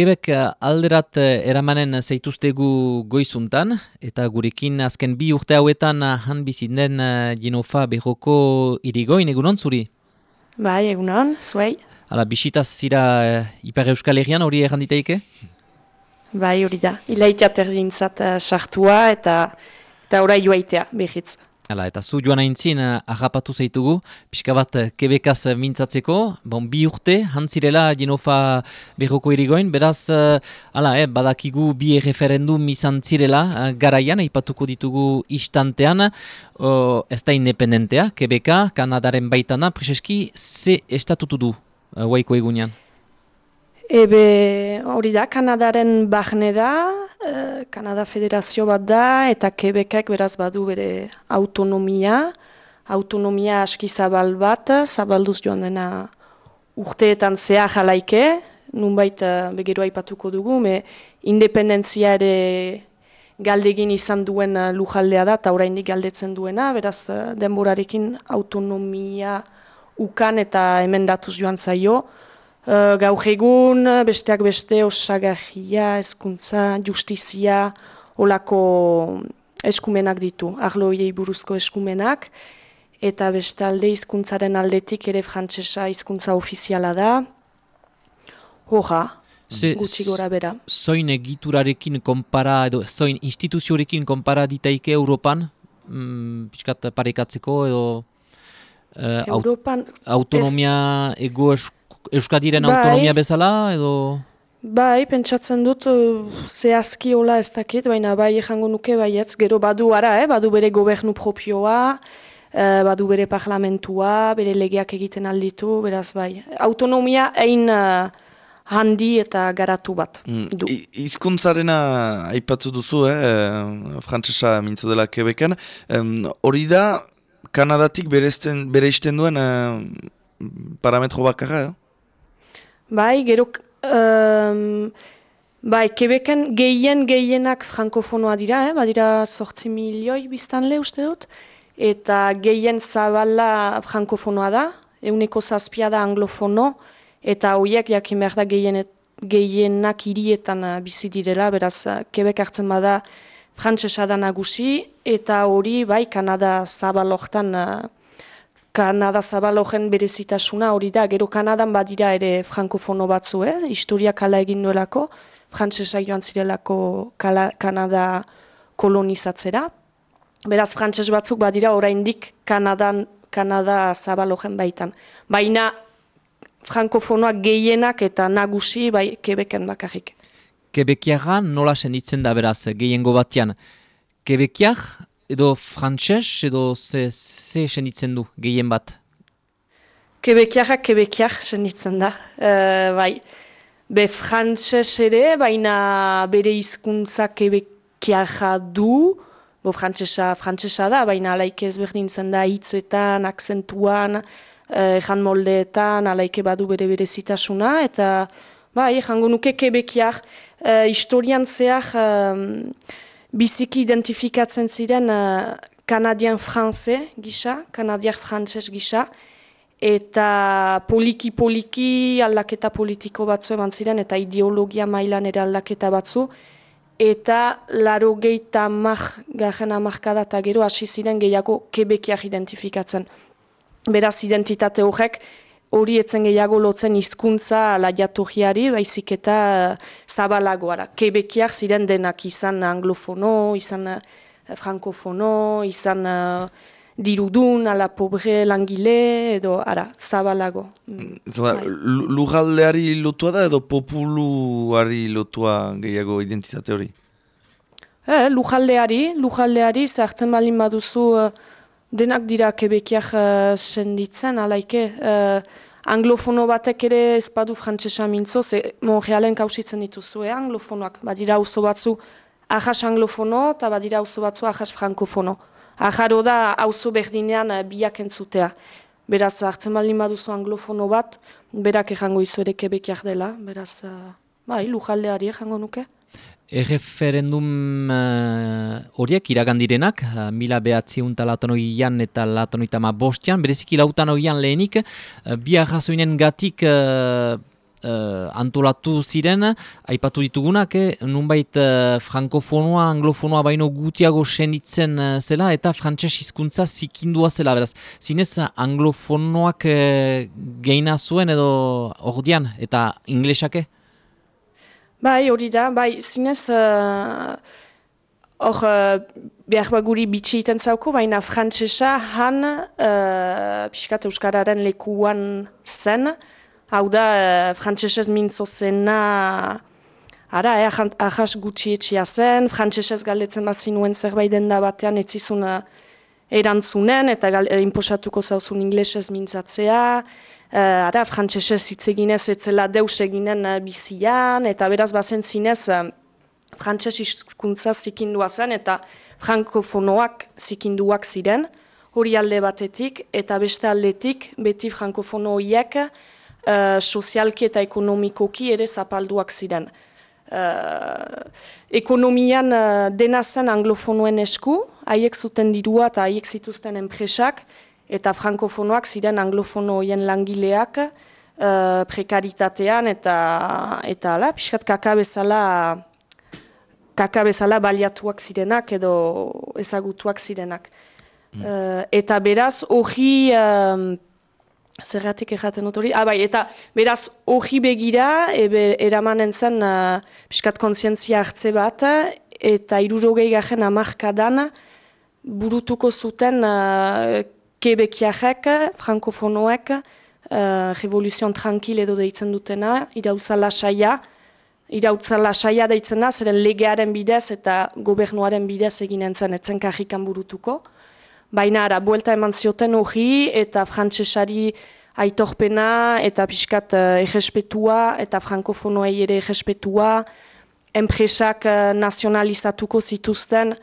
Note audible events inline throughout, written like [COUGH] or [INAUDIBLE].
Quebec alderat eramanen zeituztegu goizuntan, eta gurekin azken bi urte hauetan han bizinden Genofa berroko irigoin, egunon zuri? Bai, egunon, zuei. Hala, bisitaz zira Ipar Euskal Herrian hori erranditeike? Bai, hori da. Ilaitea terzintzat sartua eta eta orai joaitea behitz. Hala, eta zu joan aintzin, uh, agapatu zaitugu, pixka bat kebekaz mintzatzeko, bon, bi urte, hantzirela Genofa berroko irigoin, beraz, hala, eh, badakigu bi referendum izan zirela, garaian, aipatuko ditugu istantean, uh, ez da independentea, Kebeka, Kanadaren baitana, preseski, ze estatutu du, uh, waiko egunean? Ebe hori da, Kanadaren bahne da, eh, Kanada federazio bat da, eta Quebecek beraz badu bere autonomia, autonomia aski zabal bat, zabalduz joan dena urteetan zea jalaike, nunbait uh, begeroa ipatuko dugu, me independentzia ere galdegin izan duen uh, lujaldea da, eta oraindik galdetzen duena, beraz denborarekin autonomia ukan eta emendatuz joan zaio, Uh, gaur egun, besteak beste osagarria, eskuntza, justizia, olako eskumenak ditu, arloiei buruzko eskumenak, eta bestalde hizkuntzaren aldetik ere frantsesa hizkuntza ofiziala da, hoja, gutxi gora bera. Zoin egiturarekin konpara, edo zoin instituziorekin konpara ditaike Europan, mm, piskat parekatzeko, edo uh, Europan, autonomia ez... ego eskuntza, Euskadiren bai. autonomia bezala, edo... Bai, pentsatzen dut, uh, zehazki hola ez dakit, baina bai ejango nuke baietz, gero badu ara, eh? badu bere gobernu propioa, uh, badu bere parlamentua, bere legeak egiten alditu, beraz bai. Autonomia egin uh, handi eta garatu bat. Mm. Du. Izkuntzarena aipatzu duzu, eh? frantzesa mintzu dela Quebecen, hori da, Kanadatik bere izten duen uh, parametro bakarra, eh? Bai, gero, um, bai, kebeken gehien gehienak frankofonoa dira, eh? badira sortzi milioi biztan le uste dut, eta gehien zabala frankofonoa da, euneko zazpia da anglofono, eta horiek jakin behar da gehien, gehienak hirietan uh, bizi direla, beraz, kebek hartzen bada frantzesa da nagusi, eta hori, bai, Kanada zabalortan uh, Kanada zabalogen berezitasuna hori da, gero Kanadan badira ere frankofono batzu, eh? historia kala egin duelako, frantzesa joan zirelako kala, Kanada kolonizatzera. Beraz, frantses batzuk badira oraindik Kanadan, Kanada zabalogen baitan. Baina frankofonoak gehienak eta nagusi bai kebeken bakarrik. Kebekiaga nola senditzen da beraz, gehiengo batean. Kebekiak edo frantxez, edo ze, ze senitzen du gehien bat? Kebekiarrak kebekiar senitzen da, uh, bai. Be frantxez ere, baina bere hizkuntza kebekiarra du, bo frantxeza, frantxeza da, baina alaike ezberdintzen da hitzetan, akzentuan, ejan moldeetan, alaike badu bere bere zitasuna, eta bai, jango nuke kebekiar, uh, historian zehar, biziki identifikatzen ziren uh, kanadian franze gisa, kanadiak frantzes gisa, eta poliki-poliki aldaketa politiko batzu eman ziren, eta ideologia mailan ere aldaketa batzu, eta laro gehieta mar, garen amarkada eta gero hasi ziren gehiago kebekiak identifikatzen. Beraz identitate horrek, hori etzen gehiago lotzen hizkuntza la jatorriari, baizik eta uh, zabalagoara. Kebekiak ziren denak izan anglofono, izan uh, frankofono, izan uh, dirudun, ala pobre langile, edo ara, zabalago. Mm, Zada, bai. lugaldeari lotua da edo populuari lotua gehiago identitate hori? Eh, lujaldeari, lujaldeari, zahartzen balin baduzu... Denak dira kebekiak uh, senditzen, alaike. Uh, anglofono batek ere ez badu frantzesa mintzo, ze Montrealen kausitzen dituzu, eh, anglofonoak. Badira oso batzu ahas anglofono eta badira oso batzu ahas frankofono. Aharo da auzo berdinean uh, biak entzutea. Beraz, hartzen baldin baduzu anglofono bat, berak ejango izu ere kebekiak dela. Beraz, uh, bai, lujaldeari ejango nuke. Erreferendum uh, horiek iragandirenak, uh, mila behatziun talatonoian eta latonoitama bostian, bereziki lautan lehenik, uh, bi ahazoinen gatik uh, antolatu ziren, aipatu ditugunak, eh, nunbait uh, frankofonoa, anglofonoa baino gutiago senitzen zela, eta frantses hizkuntza zikindua zela, beraz. Zinez, anglofonoak uh, geina zuen edo ordian, eta inglesake? Bai, hori da, bai, zinez... Hor, uh, behar bat guri bitxi iten zauko, baina frantzesa han uh, piskat euskararen lekuan zen. Hau da, uh, frantzesez mintzo zena, ara, eh, ahas gutxi etxia zen, frantzesez galdetzen bat zinuen zerbait den da batean etzizun uh, erantzunen, eta gal, uh, imposatuko zauzun inglesez mintzatzea. Uh, ara, frantzesez hitz eginez etzela deus eginen uh, bizian, eta beraz bazen zinez... Uh, frantses hizkuntza zikindua zen eta frankofonoak zikinduak ziren, hori alde batetik eta beste aldetik beti frankofono horiek uh, sozialki eta ekonomikoki ere zapalduak ziren. Uh, ekonomian uh, dena zen anglofonoen esku, haiek zuten dirua eta haiek zituzten enpresak, eta frankofonoak ziren anglofono horien langileak uh, prekaritatean eta, eta ala, pixkat kakabezala kaka bezala baliatuak zirenak edo ezagutuak zirenak. Mm. Uh, eta beraz, hori, um, zergatik erraten dut hori, ah, bai, eta beraz, hori begira, ebe, eramanen zen, uh, piskat kontzientzia hartze bat, eta irurogei garen amarkadan, burutuko zuten uh, kebekiarek, frankofonoek, uh, revoluzion tranquil edo deitzen dutena, irauzala saia, irautza lasaia deitzen da, zeren legearen bidez eta gobernuaren bidez egin entzen etzen kajikan burutuko. Baina ara, buelta eman zioten hori eta frantsesari aitorpena eta pixkat uh, egespetua eta frankofonoei ere egespetua, enpresak uh, nazionalizatuko zituzten,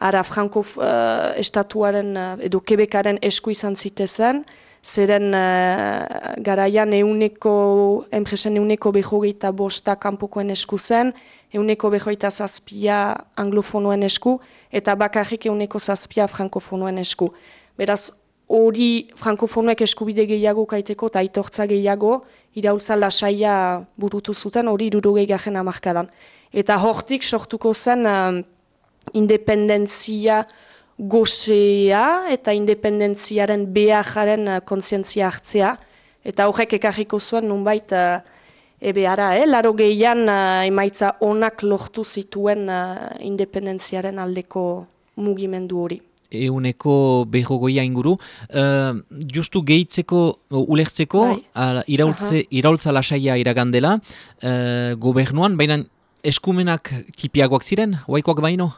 ara franko uh, estatuaren edo kebekaren esku izan zitezen, zeren uh, garaian euneko, enpresen euneko behogeita bosta kanpokoen esku zen, euneko behogeita zazpia anglofonoen esku, eta bakarrik euneko zazpia frankofonoen esku. Beraz, hori frankofonoek eskubide gehiago kaiteko eta aitortza gehiago, iraultza lasaia burutu zuten, hori irurugei garen amarkadan. Eta hortik sortuko zen uh, independentzia, gozea eta independentziaren beharren uh, kontzientzia hartzea. Eta horrek ekarriko zuen nunbait, uh, ebe ara, eh? laro gehian uh, emaitza onak lortu zituen uh, independentziaren aldeko mugimendu hori. Euneko behogoia inguru. Uh, justu gehitzeko, uh, ulertzeko, bai. iraultza lasaia iragandela, uh, gobernuan, baina eskumenak kipiagoak ziren, oaikoak baino?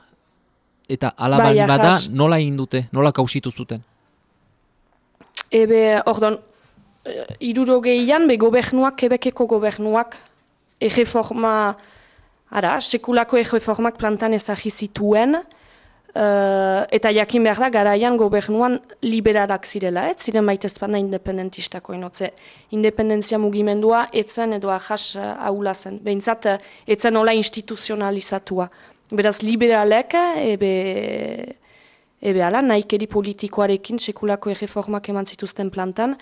Eta alaban bai, bada nola egin dute, nola kausitu zuten? Ebe, ordon, eh, iruro gehian, be gobernuak, kebekeko gobernuak, erreforma, ara, sekulako erreformak plantan ezagizituen, Uh, eta jakin behar da, garaian gobernuan liberarak zirela, ez ziren baita ezpanda independentistako inotze. Independentzia mugimendua etzen edo ahas uh, aula zen. Behintzat, uh, etzen nola instituzionalizatua. Beraz, liberalek, ebe, ebe ala, naikeri politikoarekin sekulako erreformak eman zituzten plantan,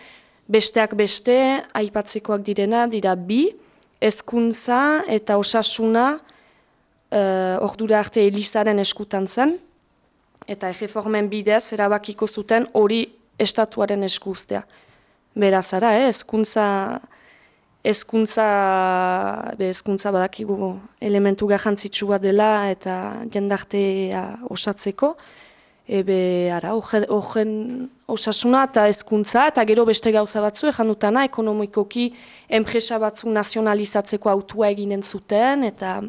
besteak beste, aipatzekoak direna, dira bi, ezkuntza eta osasuna uh, ordura arte Elizaren eskutan zen, eta erreformen bidez erabakiko zuten hori estatuaren eskuztea. Beraz, ara, eh, ezkuntza ezkuntza, be, ezkuntza badakigu elementu garrantzitsua dela eta jendartea osatzeko. Ebe, ara, horren osasuna eta ezkuntza, eta gero beste gauza batzu, ejan dutana, ekonomikoki enpresa batzu nazionalizatzeko autua eginen zuten, eta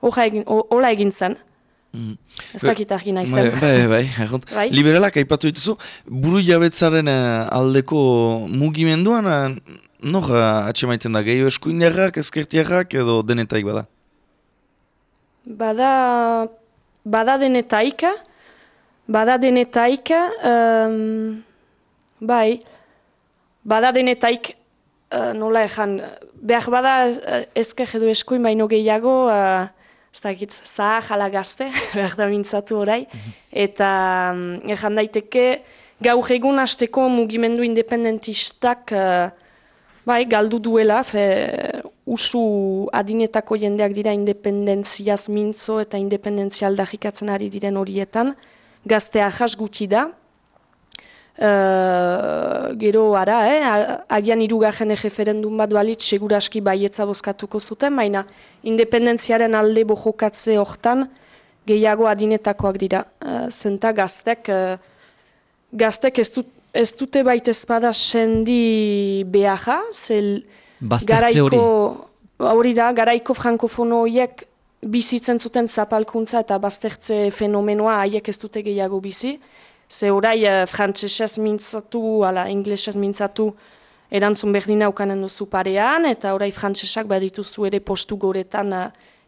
horra egin, hola egin zen. Mm. Ez dakit argi nahi zen. Bai, bai, bai, [LAUGHS] bai. Liberalak aipatu dituzu, buru jabetzaren eh, aldeko mugimenduan, eh, Nor uh, atxe maiten da, gehiago eskuinerrak, ezkertiarrak edo denetaik bada? Bada, bada denetaik, bada denetaik, um, bai, bada denetaik, uh, nola ezan, behar bada ezker edo eskuin baino gehiago, uh, ez [LAUGHS] da egit, zahar jala gazte, behar mintzatu orai, eta um, ezan daiteke, gaur egun hasteko mugimendu independentistak, uh, Bai, galdu duela, fe, usu adinetako jendeak dira independentziaz mintzo eta independentzia aldarrikatzen ari diren horietan, gaztea jas gutxi da, Uh, gero ara, eh, agian irugarren referendum bat balit, seguraski baietza bozkatuko zuten, baina independentziaren alde bojokatze hortan gehiago adinetakoak dira. Uh, zenta gaztek, uh, gaztek ez, dut, ez dute baita ezpada sendi beharra, zel garaiko, hori da, garaiko frankofono horiek bizitzen zuten zapalkuntza eta baztertze fenomenoa haiek ez dute gehiago bizi, Ze orai uh, frantzesez mintzatu, ala inglesez mintzatu, erantzun berdina ukanen duzu parean, eta orai frantzesak badituzu ere postu goretan uh,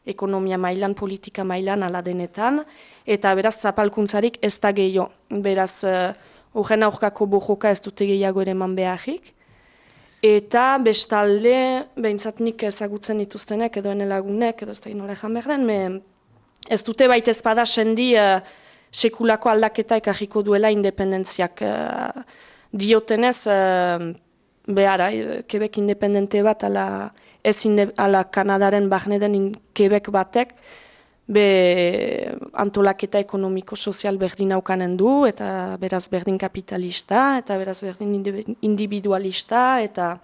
ekonomia mailan, politika mailan, ala denetan, eta beraz zapalkuntzarik ez da gehiago. Beraz, horren uh, aurkako bojoka ez dute gehiago ere man beharrik. Eta bestalde, behintzat nik ezagutzen dituztenek, edo enelagunek, edo ez da inola behar ez dute baita ezpada sendi sekulako aldaketa ekarriko duela independentziak. Uh, diotenez, uh, behara, Quebec independente bat, ala, ez inde, ala Kanadaren bagneden Quebec batek, be antolaketa ekonomiko-sozial berdin aukanen du, eta beraz berdin kapitalista, eta beraz berdin individualista, eta...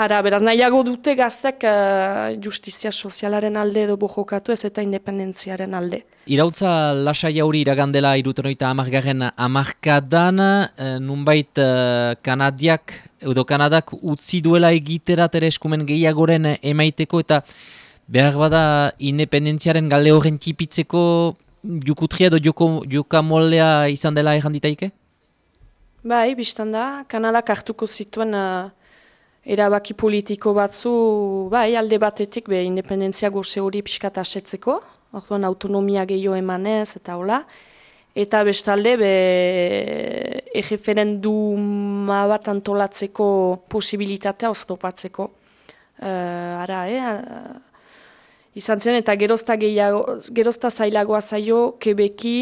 Hara, beraz, nahiago dute gaztek uh, justizia sozialaren alde edo bojokatu ez eta independentziaren alde. Irautza lasai hauri iragandela irutenoita amargarren amarkadan, uh, nunbait uh, Kanadiak, edo Kanadak utzi duela egiterat ere eskumen gehiagoren emaiteko eta behar bada independentziaren galde horren kipitzeko jukutria edo joko, jokamoldea izan dela erranditaike? Bai, biztan da, Kanadak hartuko zituen erabaki politiko batzu, bai, alde batetik, be, independentzia gorse hori pixkat asetzeko, orduan autonomia gehiago emanez, eta hola, eta bestalde, be, egeferenduma bat antolatzeko posibilitatea oztopatzeko. Uh, ara, eh? izan zen, eta gerozta, gehiago, gerozta zailagoa zaio, kebeki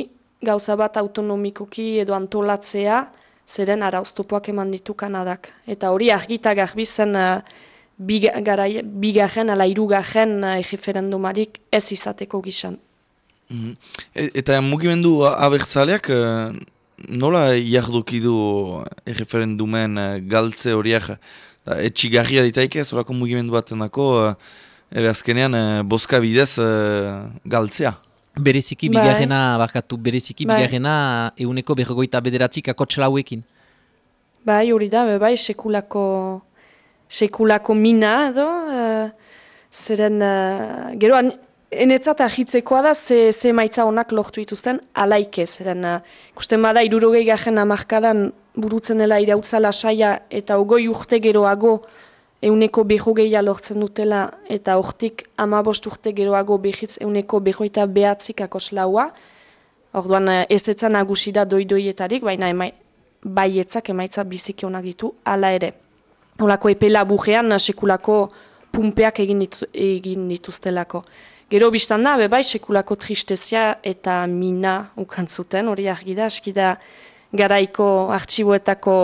gauza bat autonomikoki edo antolatzea, zeren ara oztopoak eman ditu Kanadak. Eta hori argita garbi zen uh, bigarren, ala irugarren uh, referendumarik ez izateko gizan. Mm eta mugimendu abertzaleak uh, nola jarduki du referendumen uh, galtze horiak etxigarria ditaike, zorako mugimendu batenako uh, azkenean uh, boska bidez uh, galtzea? Bereziki bai. bigarrena, barkatu, bereziki bai. bigarrena euneko berrogoita bederatzik akotxelauekin. Bai, hori da, bai, sekulako, sekulako mina edo, uh, zeren, uh, gero, enetzat ahitzekoa da, ze, ze maitza honak lortu dituzten, alaike, zeren, uh, ikusten bada, irurogei garen amarkadan burutzen dela irautza lasaia, eta ogoi urte geroago, euneko beho gehia lortzen dutela eta hortik amabost urte geroago behiz euneko behoita behatzik akoslaua. Orduan eh, ez etzan nagusi doidoietarik, baina emai, baietzak emaitza biziki honak ditu, ala ere. Olako epela bujean eh, sekulako pumpeak egin, ditu, egin dituztelako. Gero biztan da, bai sekulako tristezia eta mina ukantzuten, hori argi da, eskida garaiko artxiboetako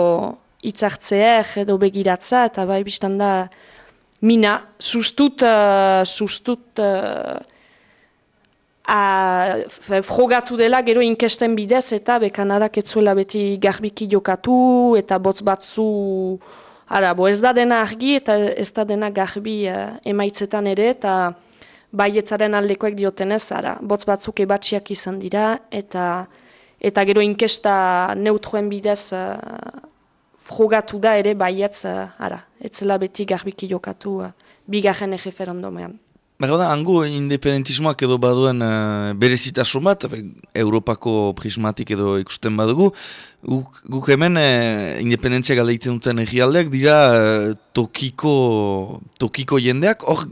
itzartzeak edo begiratza, eta bai biztan da, mina, sustut, uh, sustut, uh, frogatu dela gero inkesten bidez, eta be Kanadak etzuela beti garbiki jokatu, eta botz batzu, ara, bo ez da dena argi, eta ez da dena garbi uh, emaitzetan ere, eta baietzaren aldekoek diotenez, ara, botz batzuk ebatxiak izan dira, eta eta gero inkesta neutroen bidez frogatu da ere baietz, uh, ara, etzela beti garbiki jokatu uh, bigarren egeferondomean. Baina hango independentismoak edo baduen uh, berezitasun bat, Europako prismatik edo ikusten badugu, guk, guk hemen uh, independentzia galdeitzen duten egialdeak dira tokiko, tokiko jendeak, hor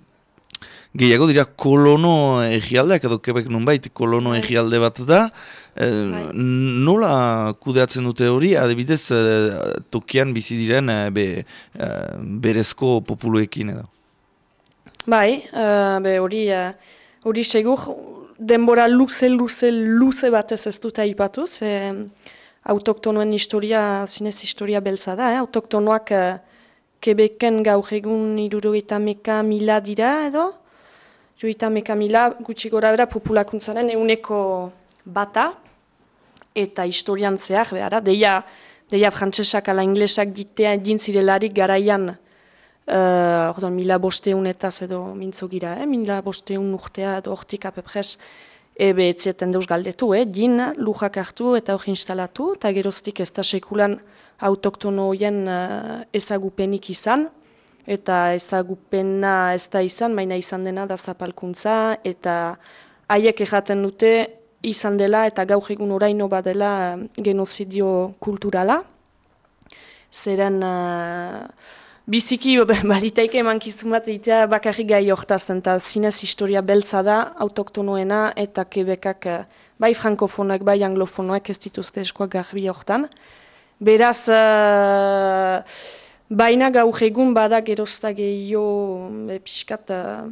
gehiago dira kolono egialdeak edo kebek nunbait kolono bai. egialde bat da, e, nola kudeatzen dute hori, adibidez e, tokian bizi diren e, be, berezko populuekin edo? Bai, be hori hori segur, denbora luze, luze, luze batez ez dute aipatu, ze autoktonoen historia, zinez historia belza da, eh? autoktonoak Quebecen gaur egun irurogeita meka mila dira edo, irurogeita meka mila gutxi gora bera populakuntzaren euneko bata, eta historian zehar, behara, deia, deia frantsesak ala inglesak ditea dintzirelarik garaian, uh, ordo, mila bosteunetaz edo mintzo gira, eh? mila bosteun urtea edo hortik apepres, ebe etzieten deus galdetu, eh? din lujak hartu eta hori instalatu, eta geroztik ez da sekulan autoktonoien uh, ezagupenik izan, eta ezagupena ez da izan, baina izan dena da zapalkuntza, eta haiek erraten dute izan dela eta gaur egun oraino badela uh, genozidio kulturala. Zeren uh, biziki [LAUGHS] balitaike emankizun bat egitea bakarrik gai hortazen, eta zinez historia beltza da autoktonoena eta kebekak bai frankofonoek, bai anglofonoek ez dituzte eskoak garbi hortan. Beraz, uh, baina gaur egun bada gerozta gehiago e, pixkat, uh,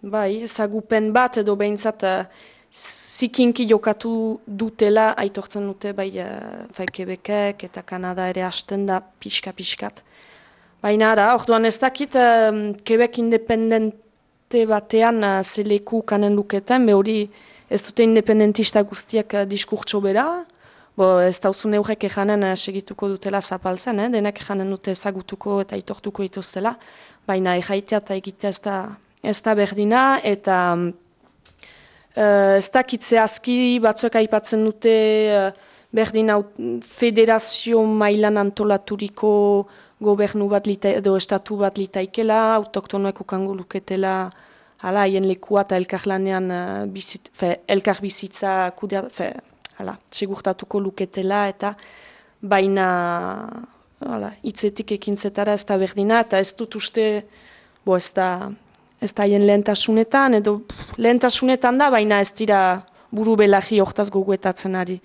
bai, ezagupen bat edo behintzat uh, zikinki jokatu dutela aitortzen dute bai uh, Quebecek eta Kanada ere hasten da pixka-pixkat. Baina ara, orduan ez dakit uh, Quebec independente batean uh, zeleku kanen luketen, behori ez dute independentista guztiak uh, diskurtso bera, Bo, ez dauzun eurek ejanen eh, segituko dutela zapaltzen, eh? denek ejanen dute ezagutuko eta itortuko ituztela, baina ejaitea eta egitea ez da, ez da berdina, eta uh, ez dakitze aski batzuek aipatzen dute uh, berdin federazio mailan antolaturiko gobernu bat lita, edo estatu bat litaikela, autoktonoek ukango luketela, hala, haien lekua eta elkarlanean uh, bizit, fe, elkar bizitza kudea, fe, hala, segurtatuko luketela eta baina hala, itzetik ekintzetara ez da berdina eta ez dut uste bo ez da ez da haien lehentasunetan edo pff, lehentasunetan da baina ez dira buru belagi hortaz goguetatzen ari.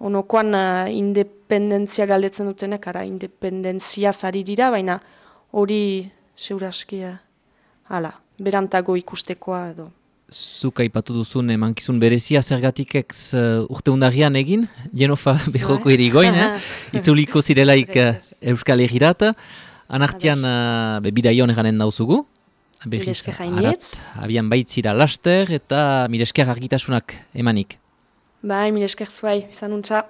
Onokoan uh, independentzia galdetzen dutenek, ara independentzia zari dira, baina hori seuraskia, hala, berantago ikustekoa edo zuk aipatu duzun emankizun berezia zergatik ez uh, urte undarian egin, Jenofa [LAUGHS] bai. erigoin, eh? [LAUGHS] itzuliko zirelaik uh, Euskal Egirat, anartian uh, bidaion eganen dauzugu, behiz arat, abian baitzira laster eta miresker argitasunak emanik. Bai, miresker zuai, izan untza.